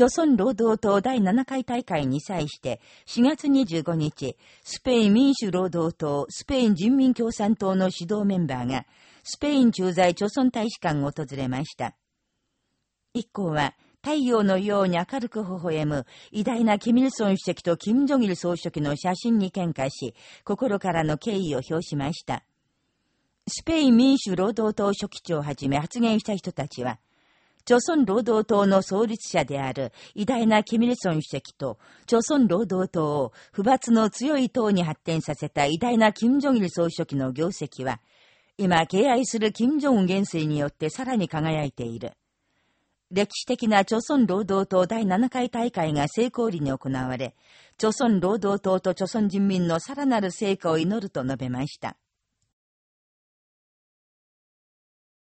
朝鮮労働党第7回大会に際して4月25日、スペイン民主労働党、スペイン人民共産党の指導メンバーが、スペイン駐在朝鮮大使館を訪れました。一行は、太陽のように明るく微笑む偉大なキミルソン主席とキム・ジョギル総書記の写真に喧嘩し、心からの敬意を表しました。スペイン民主労働党書記長をはじめ発言した人たちは、朝鮮労働党の創立者である偉大なキミルソン主席と、朝鮮労働党を不罰の強い党に発展させた偉大な金正日総書記の業績は、今敬愛する金正恩元帥によってさらに輝いている。歴史的な朝鮮労働党第7回大会が成功裏に行われ、朝鮮労働党と朝鮮人民のさらなる成果を祈ると述べました。